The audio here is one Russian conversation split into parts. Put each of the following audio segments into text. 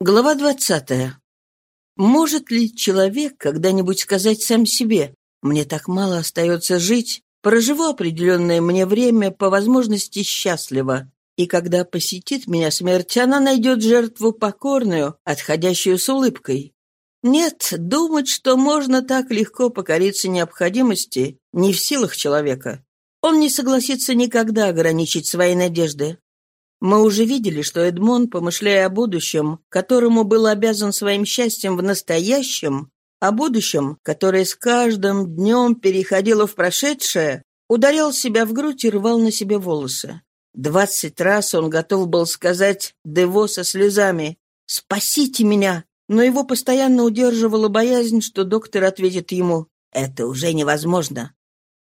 Глава двадцатая. Может ли человек когда-нибудь сказать сам себе «мне так мало остается жить, проживу определенное мне время, по возможности счастливо, и когда посетит меня смерть, она найдет жертву покорную, отходящую с улыбкой». Нет, думать, что можно так легко покориться необходимости, не в силах человека. Он не согласится никогда ограничить свои надежды. Мы уже видели, что Эдмон, помышляя о будущем, которому был обязан своим счастьем в настоящем, о будущем, которое с каждым днем переходило в прошедшее, ударял себя в грудь и рвал на себе волосы. Двадцать раз он готов был сказать Дево со слезами «Спасите меня!», но его постоянно удерживала боязнь, что доктор ответит ему «Это уже невозможно».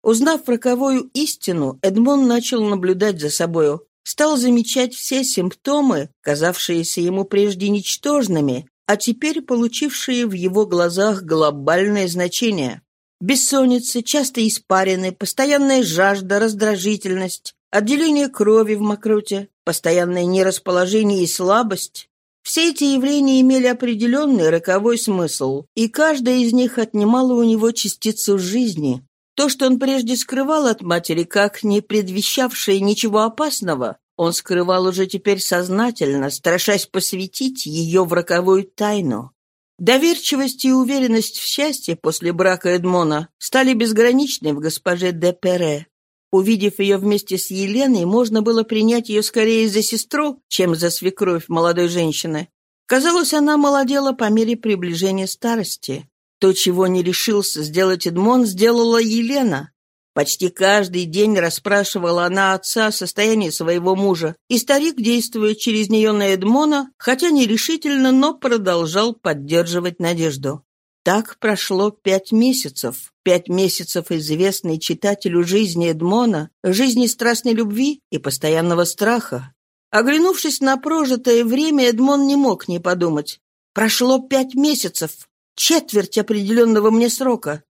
Узнав роковую истину, Эдмон начал наблюдать за собою стал замечать все симптомы, казавшиеся ему прежде ничтожными, а теперь получившие в его глазах глобальное значение. Бессонница, часто испарины, постоянная жажда, раздражительность, отделение крови в мокроте, постоянное нерасположение и слабость. Все эти явления имели определенный роковой смысл, и каждая из них отнимала у него частицу жизни, то, что он прежде скрывал от матери, как не предвещавшее ничего опасного, он скрывал уже теперь сознательно, страшась посвятить ее в роковую тайну. Доверчивость и уверенность в счастье после брака Эдмона стали безграничны в госпоже де Пере. Увидев ее вместе с Еленой, можно было принять ее скорее за сестру, чем за свекровь молодой женщины. Казалось, она молодела по мере приближения старости. То, чего не решился сделать Эдмон, сделала Елена. Почти каждый день расспрашивала она отца о состоянии своего мужа, и старик, действуя через нее на Эдмона, хотя нерешительно, но продолжал поддерживать надежду. Так прошло пять месяцев. Пять месяцев известной читателю жизни Эдмона, жизни страстной любви и постоянного страха. Оглянувшись на прожитое время, Эдмон не мог не подумать. Прошло пять месяцев, четверть определенного мне срока.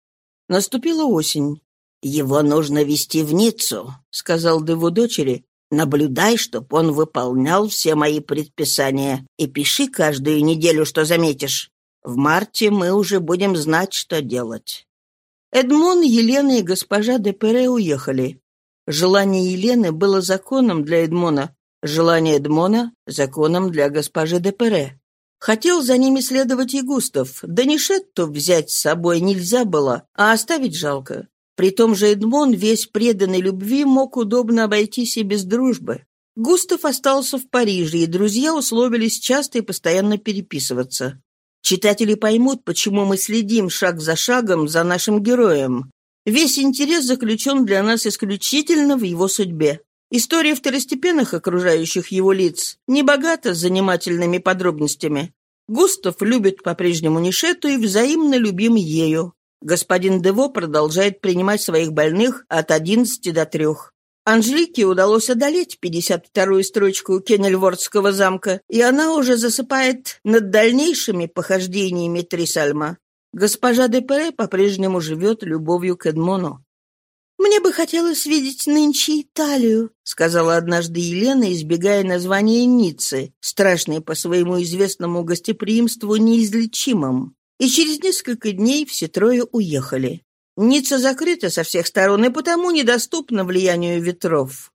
Наступила осень. «Его нужно вести в Ниццу», — сказал Деву дочери. «Наблюдай, чтоб он выполнял все мои предписания, и пиши каждую неделю, что заметишь. В марте мы уже будем знать, что делать». Эдмон, Елена и госпожа де Пере уехали. Желание Елены было законом для Эдмона, желание Эдмона — законом для госпожи де Пере. Хотел за ними следовать и Густав, да не Шетту взять с собой нельзя было, а оставить жалко. При том же Эдмон, весь преданный любви, мог удобно обойтись и без дружбы. Густав остался в Париже, и друзья условились часто и постоянно переписываться. Читатели поймут, почему мы следим шаг за шагом за нашим героем. Весь интерес заключен для нас исключительно в его судьбе. История второстепенных окружающих его лиц не богата занимательными подробностями. Густав любит по-прежнему Нишету и взаимно любим ею. Господин Дево продолжает принимать своих больных от 11 до 3. Анжелике удалось одолеть 52-ю строчку Кеннельвордского замка, и она уже засыпает над дальнейшими похождениями Трисальма. Госпожа де Пере по-прежнему живет любовью к Эдмону. «Мне бы хотелось видеть нынче Италию», — сказала однажды Елена, избегая названия Ниццы, страшной по своему известному гостеприимству неизлечимым. И через несколько дней все трое уехали. Ницца закрыта со всех сторон и потому недоступна влиянию ветров.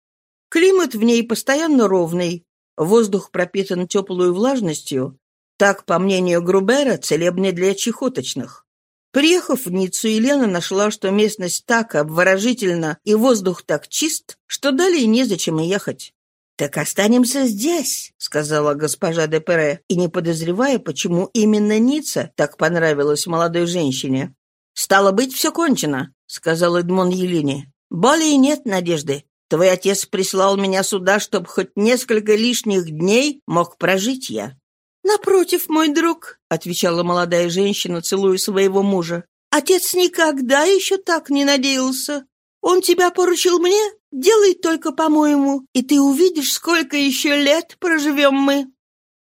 Климат в ней постоянно ровный, воздух пропитан теплой влажностью, так, по мнению Грубера, целебный для чехоточных. Приехав в Ниццу, Елена нашла, что местность так обворожительна и воздух так чист, что далее незачем и ехать. «Так останемся здесь», — сказала госпожа де Пере, и не подозревая, почему именно Ницца так понравилась молодой женщине. «Стало быть, все кончено», — сказал Эдмон Елене. «Более нет надежды. Твой отец прислал меня сюда, чтобы хоть несколько лишних дней мог прожить я. «Напротив, мой друг», — отвечала молодая женщина, целуя своего мужа, «отец никогда еще так не надеялся. Он тебя поручил мне? Делай только по-моему, и ты увидишь, сколько еще лет проживем мы».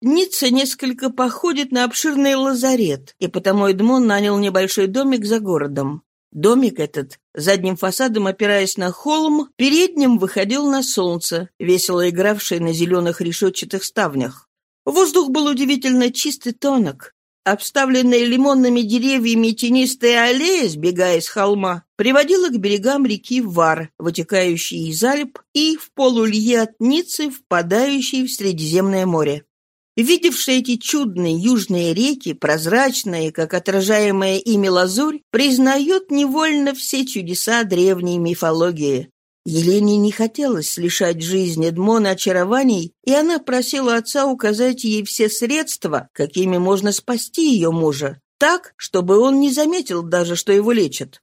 Ницца несколько походит на обширный лазарет, и потому Эдмон нанял небольшой домик за городом. Домик этот, задним фасадом опираясь на холм, передним выходил на солнце, весело игравшее на зеленых решетчатых ставнях. Воздух был удивительно чист и тонок. Обставленная лимонными деревьями тенистая аллея, сбегая с холма, приводила к берегам реки Вар, вытекающей из Альп, и в полулье от Ниццы, впадающей в Средиземное море. Видевший эти чудные южные реки, прозрачные, как отражаемая ими лазурь, признает невольно все чудеса древней мифологии. Елене не хотелось лишать жизнь Эдмона очарований, и она просила отца указать ей все средства, какими можно спасти ее мужа, так, чтобы он не заметил даже, что его лечат.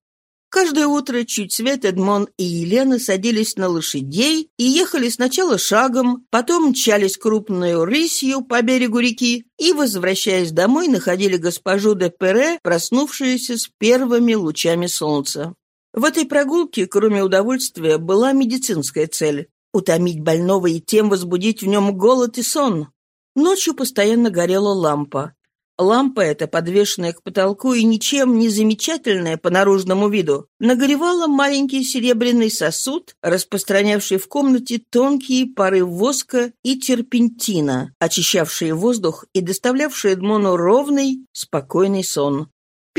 Каждое утро чуть свет Эдмон и Елена садились на лошадей и ехали сначала шагом, потом мчались крупную рысью по берегу реки и, возвращаясь домой, находили госпожу де Пере, проснувшуюся с первыми лучами солнца. В этой прогулке, кроме удовольствия, была медицинская цель – утомить больного и тем возбудить в нем голод и сон. Ночью постоянно горела лампа. Лампа эта, подвешенная к потолку и ничем не замечательная по наружному виду, нагревала маленький серебряный сосуд, распространявший в комнате тонкие пары воска и терпентина, очищавшие воздух и доставлявшие Эдмону ровный, спокойный сон.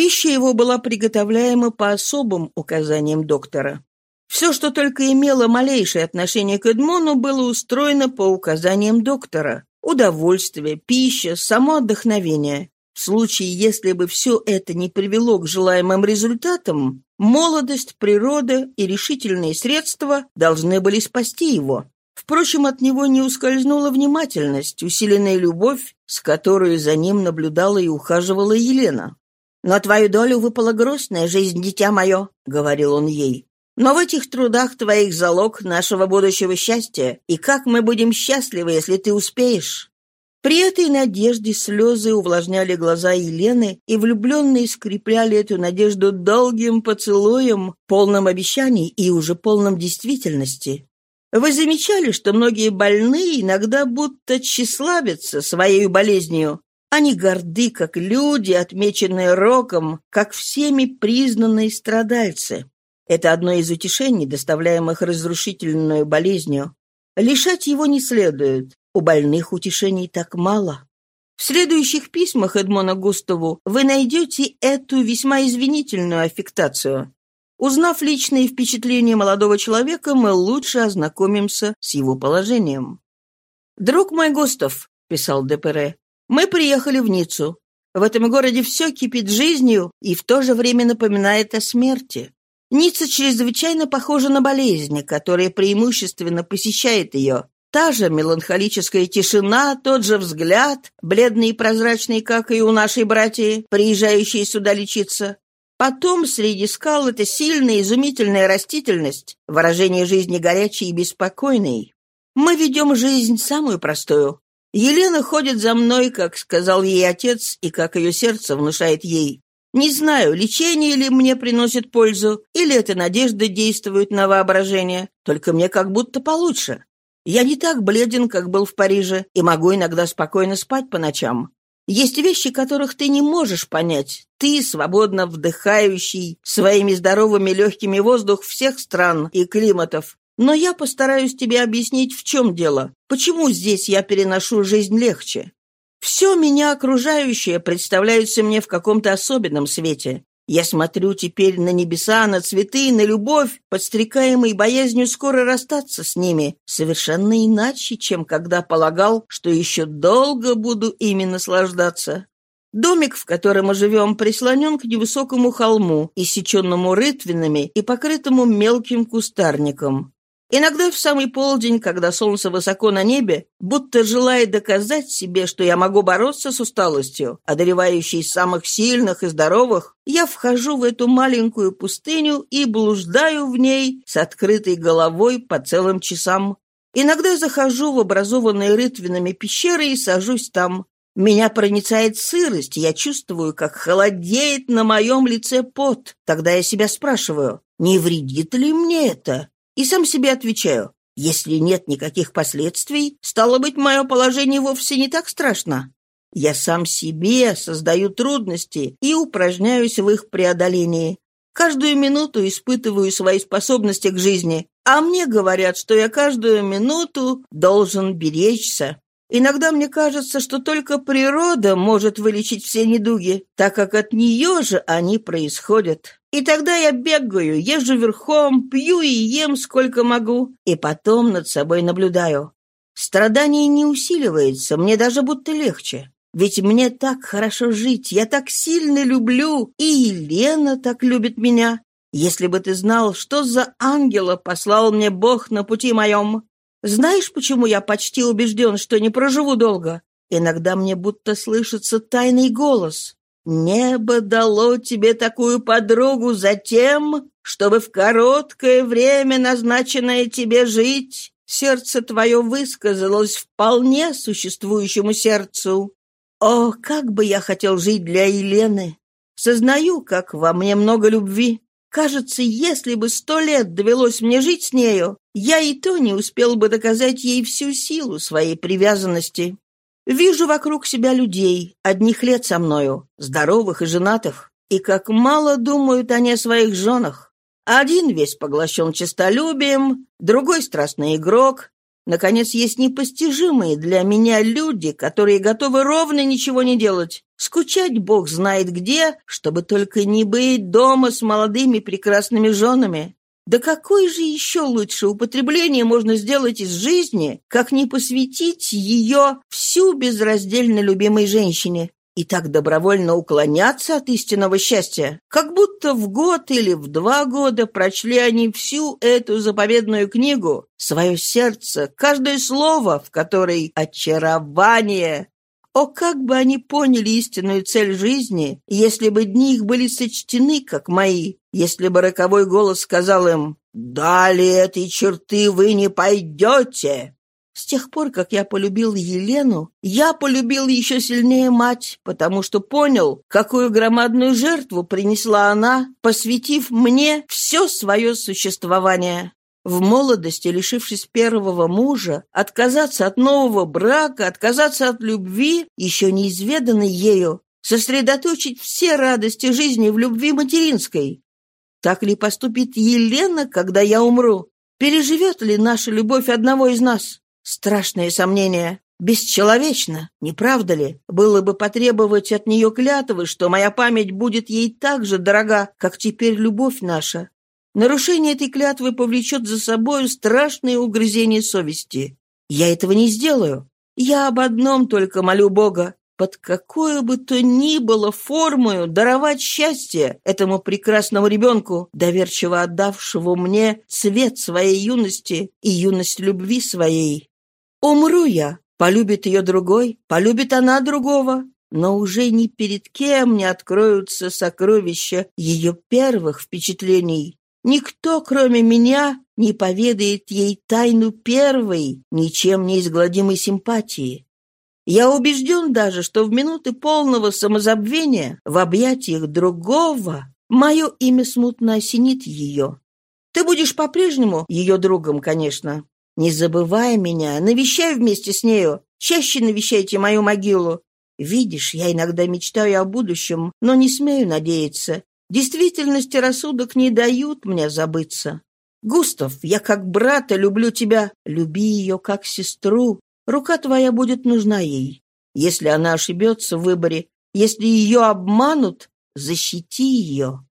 Пища его была приготовляема по особым указаниям доктора. Все, что только имело малейшее отношение к Эдмону, было устроено по указаниям доктора. Удовольствие, пища, само отдохновение. В случае, если бы все это не привело к желаемым результатам, молодость, природа и решительные средства должны были спасти его. Впрочем, от него не ускользнула внимательность, усиленная любовь, с которой за ним наблюдала и ухаживала Елена. «На твою долю выпала грустная жизнь, дитя мое», — говорил он ей. «Но в этих трудах твоих залог нашего будущего счастья, и как мы будем счастливы, если ты успеешь». При этой надежде слезы увлажняли глаза Елены, и влюбленные скрепляли эту надежду долгим поцелуем, полным обещаний и уже полным действительности. Вы замечали, что многие больные иногда будто тщеславятся своей болезнью? Они горды, как люди, отмеченные роком, как всеми признанные страдальцы. Это одно из утешений, доставляемых разрушительной болезнью. Лишать его не следует. У больных утешений так мало. В следующих письмах Эдмона Густаву вы найдете эту весьма извинительную аффектацию. Узнав личные впечатления молодого человека, мы лучше ознакомимся с его положением. «Друг мой Густав», — писал Депере, — «мы приехали в Ниццу. В этом городе все кипит жизнью и в то же время напоминает о смерти. Ницца чрезвычайно похожа на болезнь, которая преимущественно посещает ее. Та же меланхолическая тишина, тот же взгляд, бледный и прозрачный, как и у нашей братьи, приезжающей сюда лечиться. Потом среди скал это сильная, изумительная растительность, выражение жизни горячей и беспокойной. Мы ведем жизнь самую простую. Елена ходит за мной, как сказал ей отец, и как ее сердце внушает ей. Не знаю, лечение ли мне приносит пользу, или эта надежда действует на воображение, только мне как будто получше. Я не так бледен, как был в Париже, и могу иногда спокойно спать по ночам. Есть вещи, которых ты не можешь понять. Ты, свободно вдыхающий своими здоровыми легкими воздух всех стран и климатов. Но я постараюсь тебе объяснить, в чем дело. Почему здесь я переношу жизнь легче? Все меня окружающее представляется мне в каком-то особенном свете. Я смотрю теперь на небеса, на цветы, на любовь, подстрекаемый боязнью скоро расстаться с ними, совершенно иначе, чем когда полагал, что еще долго буду ими наслаждаться. Домик, в котором мы живем, прислонен к невысокому холму, иссеченному рытвинами и покрытому мелким кустарником. Иногда в самый полдень, когда солнце высоко на небе, будто желая доказать себе, что я могу бороться с усталостью, одолевающей самых сильных и здоровых, я вхожу в эту маленькую пустыню и блуждаю в ней с открытой головой по целым часам. Иногда захожу в образованные рытвинами пещеры и сажусь там. Меня проницает сырость, я чувствую, как холодеет на моем лице пот. Тогда я себя спрашиваю, не вредит ли мне это? И сам себе отвечаю, если нет никаких последствий, стало быть, мое положение вовсе не так страшно. Я сам себе создаю трудности и упражняюсь в их преодолении. Каждую минуту испытываю свои способности к жизни, а мне говорят, что я каждую минуту должен беречься. Иногда мне кажется, что только природа может вылечить все недуги, так как от нее же они происходят. И тогда я бегаю, езжу верхом, пью и ем сколько могу, и потом над собой наблюдаю. Страдание не усиливается, мне даже будто легче. Ведь мне так хорошо жить, я так сильно люблю, и Елена так любит меня. Если бы ты знал, что за ангела послал мне Бог на пути моем. Знаешь, почему я почти убежден, что не проживу долго? Иногда мне будто слышится тайный голос. Небо дало тебе такую подругу за тем, чтобы в короткое время, назначенное тебе жить, сердце твое высказалось вполне существующему сердцу. О, как бы я хотел жить для Елены! Сознаю, как во мне много любви. Кажется, если бы сто лет довелось мне жить с нею, я и то не успел бы доказать ей всю силу своей привязанности. Вижу вокруг себя людей, одних лет со мною, здоровых и женатых, и как мало думают они о своих женах. Один весь поглощен честолюбием, другой страстный игрок, Наконец, есть непостижимые для меня люди, которые готовы ровно ничего не делать. Скучать Бог знает где, чтобы только не быть дома с молодыми прекрасными женами. Да какое же еще лучше употребление можно сделать из жизни, как не посвятить ее всю безраздельно любимой женщине? И так добровольно уклоняться от истинного счастья, как будто в год или в два года прочли они всю эту заповедную книгу, свое сердце, каждое слово, в которой очарование. О, как бы они поняли истинную цель жизни, если бы дни их были сочтены, как мои, если бы роковой голос сказал им «Далее этой черты вы не пойдете». С тех пор, как я полюбил Елену, я полюбил еще сильнее мать, потому что понял, какую громадную жертву принесла она, посвятив мне все свое существование. В молодости, лишившись первого мужа, отказаться от нового брака, отказаться от любви, еще неизведанной ею, сосредоточить все радости жизни в любви материнской. Так ли поступит Елена, когда я умру? Переживет ли наша любовь одного из нас? Страшное сомнение. Бесчеловечно, не правда ли? Было бы потребовать от нее клятвы, что моя память будет ей так же дорога, как теперь любовь наша. Нарушение этой клятвы повлечет за собой страшные угрызения совести. Я этого не сделаю. Я об одном только молю Бога, под какую бы то ни было формою даровать счастье этому прекрасному ребенку, доверчиво отдавшему мне цвет своей юности и юность любви своей. Умру я, полюбит ее другой, полюбит она другого, но уже ни перед кем не откроются сокровища ее первых впечатлений. Никто, кроме меня, не поведает ей тайну первой, ничем не изгладимой симпатии. Я убежден даже, что в минуты полного самозабвения в объятиях другого мое имя смутно осенит ее. Ты будешь по-прежнему ее другом, конечно, не забывай меня, навещай вместе с нею. Чаще навещайте мою могилу. Видишь, я иногда мечтаю о будущем, но не смею надеяться. Действительность и рассудок не дают мне забыться. Густав, я как брата люблю тебя. Люби ее как сестру. Рука твоя будет нужна ей. Если она ошибется в выборе, если ее обманут, защити ее.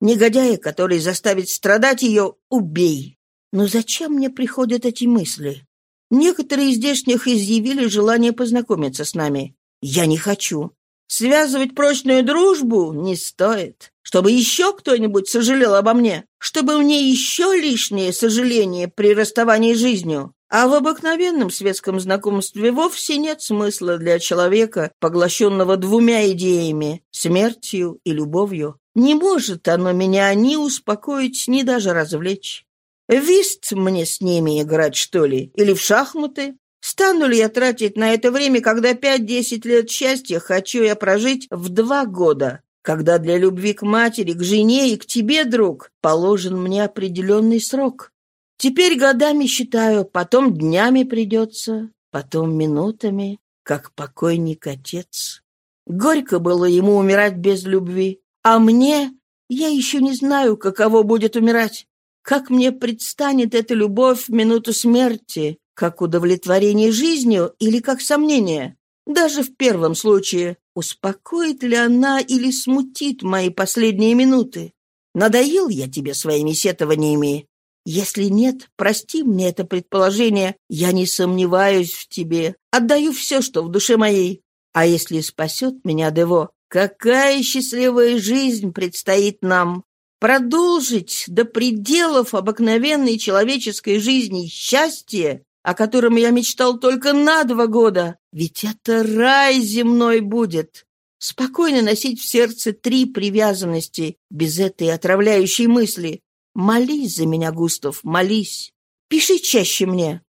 Негодяя, который заставит страдать ее, убей. Но зачем мне приходят эти мысли? Некоторые из здешних изъявили желание познакомиться с нами. Я не хочу. Связывать прочную дружбу не стоит. Чтобы еще кто-нибудь сожалел обо мне. Чтобы мне еще лишнее сожаление при расставании с жизнью. А в обыкновенном светском знакомстве вовсе нет смысла для человека, поглощенного двумя идеями — смертью и любовью. Не может оно меня ни успокоить, ни даже развлечь. Вист мне с ними играть, что ли? Или в шахматы? Стану ли я тратить на это время, когда пять-десять лет счастья хочу я прожить в два года? Когда для любви к матери, к жене и к тебе, друг, положен мне определенный срок. Теперь годами считаю, потом днями придется, потом минутами, как покойник отец. Горько было ему умирать без любви, а мне я еще не знаю, каково будет умирать. Как мне предстанет эта любовь в минуту смерти, Как удовлетворение жизнью или как сомнение? Даже в первом случае, успокоит ли она или смутит мои последние минуты? Надоел я тебе своими сетованиями? Если нет, прости мне это предположение. Я не сомневаюсь в тебе. Отдаю все, что в душе моей. А если спасет меня Дево, какая счастливая жизнь предстоит нам? Продолжить до пределов обыкновенной человеческой жизни счастье, о котором я мечтал только на два года. Ведь это рай земной будет. Спокойно носить в сердце три привязанности, без этой отравляющей мысли. Молись за меня, Густав, молись. Пиши чаще мне.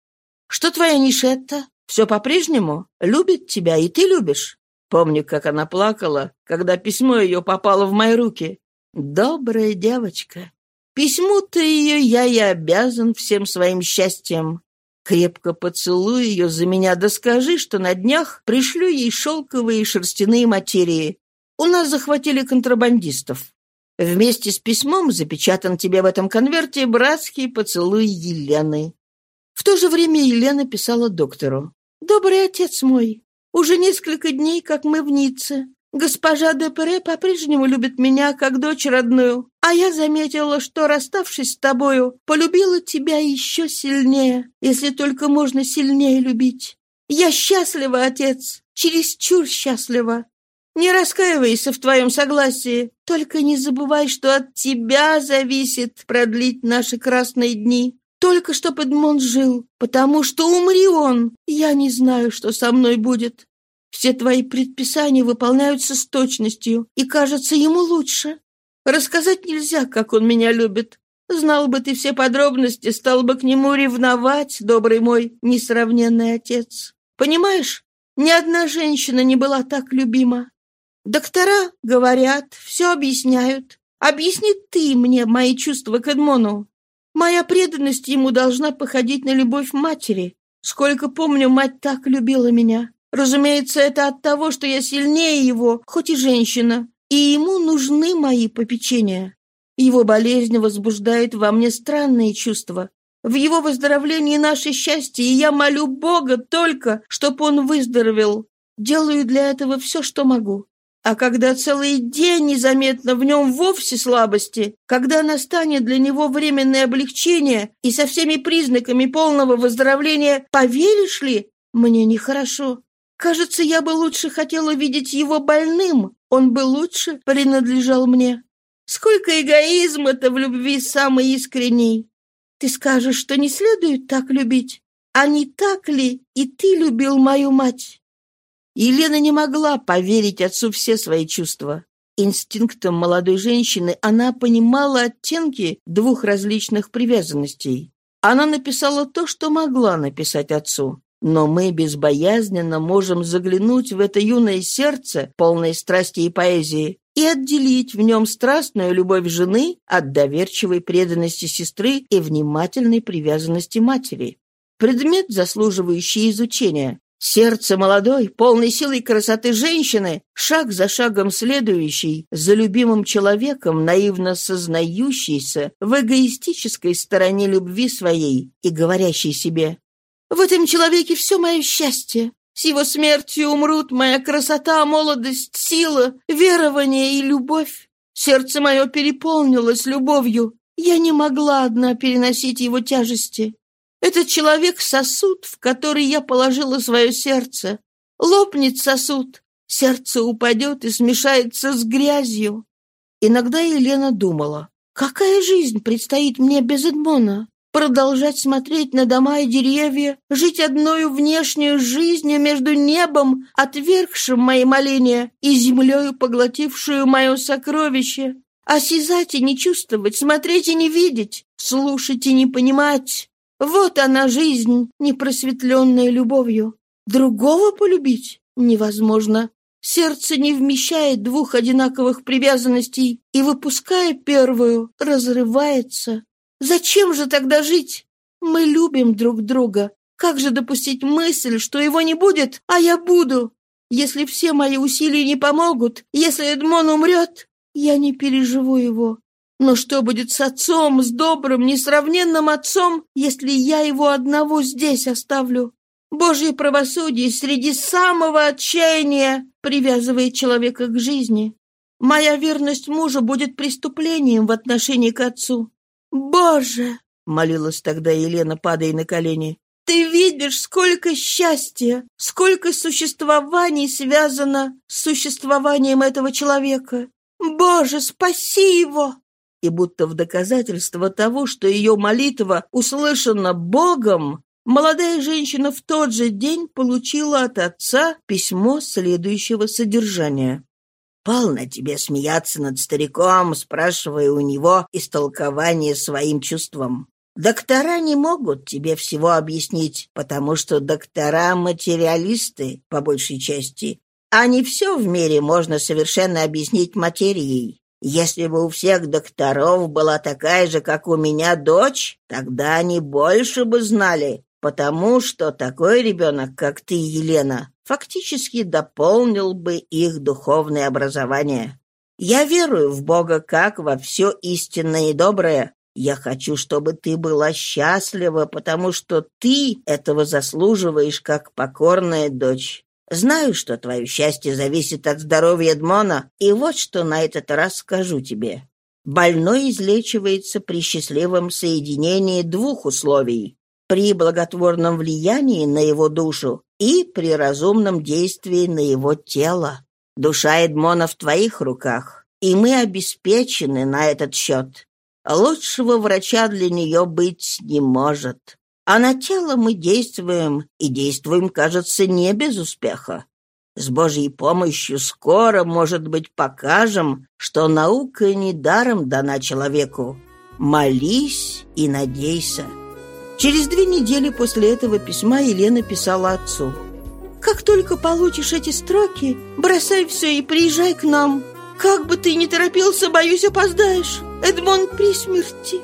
Что твоя Нишетта? Все по-прежнему? Любит тебя, и ты любишь? Помню, как она плакала, когда письмо ее попало в мои руки. Добрая девочка. Письму-то ее я и обязан всем своим счастьем. Крепко поцелуй ее за меня, да скажи, что на днях пришлю ей шелковые и шерстяные материи. У нас захватили контрабандистов. Вместе с письмом запечатан тебе в этом конверте братский поцелуй Елены». В то же время Елена писала доктору. «Добрый отец мой, уже несколько дней, как мы в Ницце. Госпожа Депре по-прежнему любит меня, как дочь родную, а я заметила, что, расставшись с тобою, полюбила тебя еще сильнее, если только можно сильнее любить. Я счастлива, отец, чересчур счастлива. Не раскаивайся в твоем согласии. Только не забывай, что от тебя зависит продлить наши красные дни. Только чтоб Эдмон жил, потому что умри он, я не знаю, что со мной будет. Все твои предписания выполняются с точностью, и кажется ему лучше. Рассказать нельзя, как он меня любит. Знал бы ты все подробности, стал бы к нему ревновать, добрый мой несравненный отец. Понимаешь, ни одна женщина не была так любима. Доктора говорят, все объясняют. Объясни ты мне мои чувства к Эдмону. Моя преданность ему должна походить на любовь матери. Сколько помню, мать так любила меня. Разумеется, это от того, что я сильнее его, хоть и женщина, и ему нужны мои попечения. Его болезнь возбуждает во мне странные чувства. В его выздоровлении наше счастье, и я молю Бога только, чтобы он выздоровел. Делаю для этого все, что могу. А когда целый день незаметно в нем вовсе слабости, когда настанет для него временное облегчение и со всеми признаками полного выздоровления, поверишь ли, мне нехорошо. Кажется, я бы лучше хотела видеть его больным, он бы лучше принадлежал мне. Сколько эгоизма-то в любви самый искренний. Ты скажешь, что не следует так любить. А не так ли и ты любил мою мать? Елена не могла поверить отцу все свои чувства. Инстинктом молодой женщины она понимала оттенки двух различных привязанностей. Она написала то, что могла написать отцу. Но мы безбоязненно можем заглянуть в это юное сердце, полное страсти и поэзии, и отделить в нем страстную любовь жены от доверчивой преданности сестры и внимательной привязанности матери. Предмет, заслуживающий изучения, Сердце молодой, полной силой красоты женщины, шаг за шагом следующий, за любимым человеком, наивно сознающийся в эгоистической стороне любви своей и говорящий себе «В этом человеке все мое счастье, с его смертью умрут моя красота, молодость, сила, верование и любовь. Сердце мое переполнилось любовью, я не могла одна переносить его тяжести. Этот человек — сосуд, в который я положила свое сердце. Лопнет сосуд, сердце упадет и смешается с грязью. Иногда Елена думала, какая жизнь предстоит мне без Эдмона? Продолжать смотреть на дома и деревья, жить одною внешнюю жизнью между небом, отвергшим мои моления, и землею, поглотившую мое сокровище. Осязать и не чувствовать, смотреть и не видеть, слушать и не понимать. Вот она жизнь, непросветленная любовью. Другого полюбить невозможно. Сердце не вмещает двух одинаковых привязанностей и, выпуская первую, разрывается. Зачем же тогда жить? Мы любим друг друга. Как же допустить мысль, что его не будет, а я буду? Если все мои усилия не помогут, если Эдмон умрет, я не переживу его. Но что будет с отцом, с добрым, несравненным отцом, если я его одного здесь оставлю? Божье правосудие среди самого отчаяния привязывает человека к жизни. Моя верность мужу будет преступлением в отношении к отцу. Боже!» — молилась тогда Елена, падая на колени. «Ты видишь, сколько счастья, сколько существований связано с существованием этого человека. Боже, спаси его!» И будто в доказательство того, что ее молитва услышана Богом, молодая женщина в тот же день получила от отца письмо следующего содержания. «Полно тебе смеяться над стариком, спрашивая у него истолкование своим чувствам. Доктора не могут тебе всего объяснить, потому что доктора — материалисты, по большей части, а не все в мире можно совершенно объяснить материей. Если бы у всех докторов была такая же, как у меня дочь, тогда они больше бы знали, потому что такой ребенок, как ты, Елена, фактически дополнил бы их духовное образование. Я верую в Бога как во все истинное и доброе. Я хочу, чтобы ты была счастлива, потому что ты этого заслуживаешь как покорная дочь. Знаю, что твое счастье зависит от здоровья Эдмона, и вот что на этот раз скажу тебе. Больной излечивается при счастливом соединении двух условий при благотворном влиянии на его душу и при разумном действии на его тело. Душа Эдмона в твоих руках, и мы обеспечены на этот счет. Лучшего врача для нее быть не может. А на тело мы действуем, и действуем, кажется, не без успеха. С Божьей помощью скоро, может быть, покажем, что наука недаром дана человеку. Молись и надейся. Через две недели после этого письма Елена писала отцу. «Как только получишь эти строки, бросай все и приезжай к нам. Как бы ты ни торопился, боюсь, опоздаешь. Эдмон при смерти».